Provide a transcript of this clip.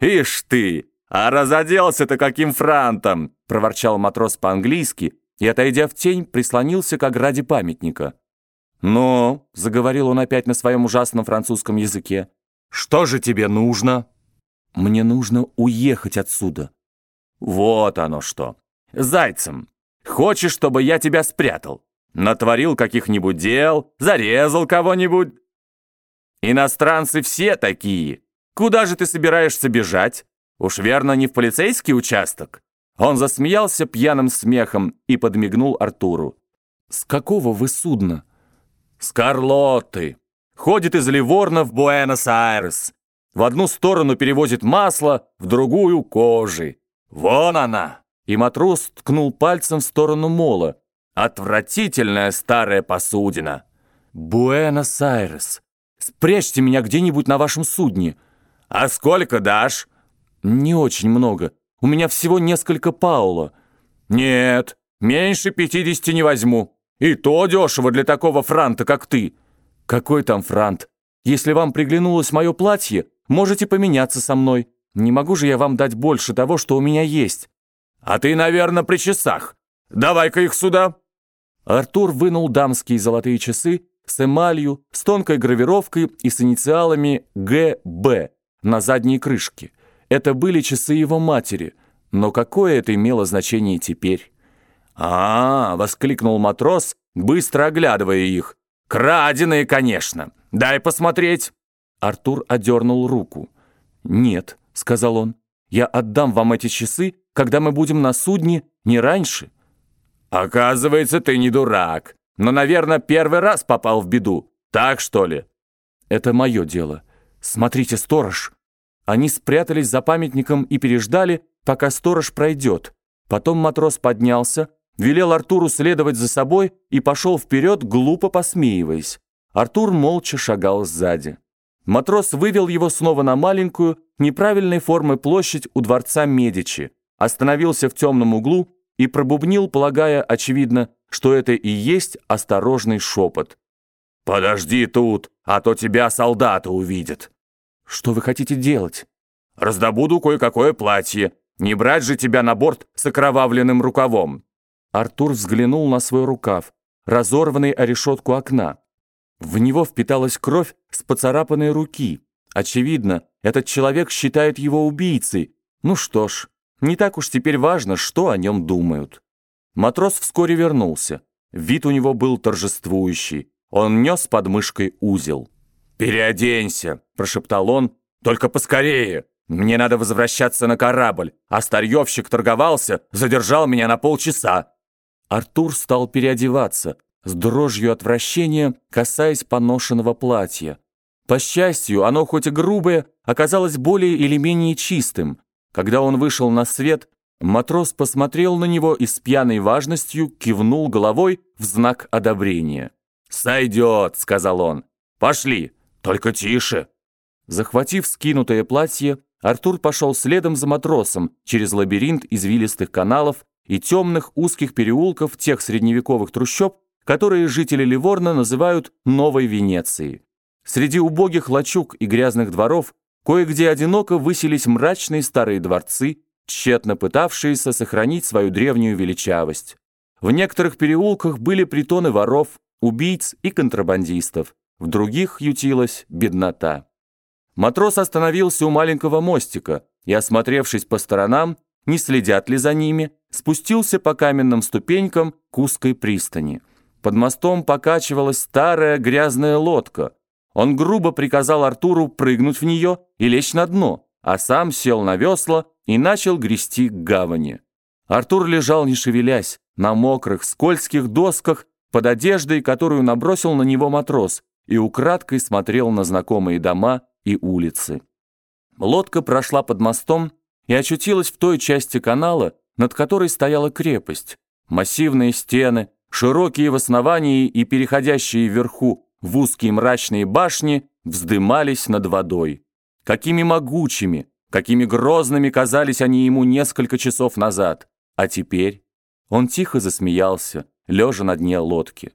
«Ишь ты! А разоделся-то каким франтом!» — проворчал матрос по-английски и, отойдя в тень, прислонился к ограде памятника. «Ну», — заговорил он опять на своем ужасном французском языке, «что же тебе нужно?» «Мне нужно уехать отсюда». «Вот оно что! Зайцем! Хочешь, чтобы я тебя спрятал? Натворил каких-нибудь дел, зарезал кого-нибудь?» «Иностранцы все такие. Куда же ты собираешься бежать? Уж верно, не в полицейский участок?» Он засмеялся пьяным смехом и подмигнул Артуру. «С какого вы судна?» «С Карлоты. Ходит из Ливорна в Буэнос-Айрес. В одну сторону перевозит масло, в другую — кожи. Вон она!» И матрос ткнул пальцем в сторону мола. «Отвратительная старая посудина!» «Буэнос-Айрес. Спрячьте меня где-нибудь на вашем судне». «А сколько дашь?» «Не очень много. У меня всего несколько паула». «Нет, меньше пятидесяти не возьму. И то дешево для такого франта, как ты». «Какой там франт? Если вам приглянулось мое платье, можете поменяться со мной. Не могу же я вам дать больше того, что у меня есть». «А ты, наверное, при часах. Давай-ка их сюда». Артур вынул дамские золотые часы с эмалью, с тонкой гравировкой и с инициалами «ГБ» на задней крышке. Это были часы его матери, но какое это имело значение теперь? а, -а, -а воскликнул матрос, быстро оглядывая их. «Краденые, конечно! Дай посмотреть!» Артур одернул руку. «Нет», — сказал он, — «я отдам вам эти часы, когда мы будем на судне, не раньше». «Оказывается, ты не дурак, но, наверное, первый раз попал в беду. Так, что ли?» «Это мое дело. Смотрите, сторож!» Они спрятались за памятником и переждали, пока сторож пройдет. Потом матрос поднялся, велел Артуру следовать за собой и пошел вперед, глупо посмеиваясь. Артур молча шагал сзади. Матрос вывел его снова на маленькую, неправильной формы площадь у дворца Медичи, остановился в темном углу и пробубнил, полагая, очевидно, что это и есть осторожный шепот. «Подожди тут, а то тебя солдаты увидят». «Что вы хотите делать?» «Раздобуду кое-какое платье. Не брать же тебя на борт с окровавленным рукавом». Артур взглянул на свой рукав, разорванный о решетку окна. В него впиталась кровь с поцарапанной руки. Очевидно, этот человек считает его убийцей. Ну что ж, не так уж теперь важно, что о нем думают. Матрос вскоре вернулся. Вид у него был торжествующий. Он нес под мышкой узел. «Переоденься!» – прошептал он. «Только поскорее! Мне надо возвращаться на корабль, а старьевщик торговался, задержал меня на полчаса». Артур стал переодеваться, с дрожью отвращения, касаясь поношенного платья. По счастью, оно хоть и грубое, оказалось более или менее чистым. Когда он вышел на свет, матрос посмотрел на него и с пьяной важностью кивнул головой в знак одобрения. «Сойдет», — сказал он. «Пошли». «Только тише!» Захватив скинутое платье, Артур пошел следом за матросом через лабиринт извилистых каналов и темных узких переулков тех средневековых трущоб, которые жители Ливорна называют «Новой Венецией». Среди убогих лачуг и грязных дворов кое-где одиноко высились мрачные старые дворцы, тщетно пытавшиеся сохранить свою древнюю величавость. В некоторых переулках были притоны воров, убийц и контрабандистов в других ютилась беднота. Матрос остановился у маленького мостика и, осмотревшись по сторонам, не следят ли за ними, спустился по каменным ступенькам к узкой пристани. Под мостом покачивалась старая грязная лодка. Он грубо приказал Артуру прыгнуть в нее и лечь на дно, а сам сел на весла и начал грести к гавани. Артур лежал не шевелясь, на мокрых, скользких досках под одеждой, которую набросил на него матрос, и украдкой смотрел на знакомые дома и улицы. Лодка прошла под мостом и очутилась в той части канала, над которой стояла крепость. Массивные стены, широкие в основании и переходящие вверху в узкие мрачные башни вздымались над водой. Какими могучими, какими грозными казались они ему несколько часов назад. А теперь он тихо засмеялся, лежа на дне лодки.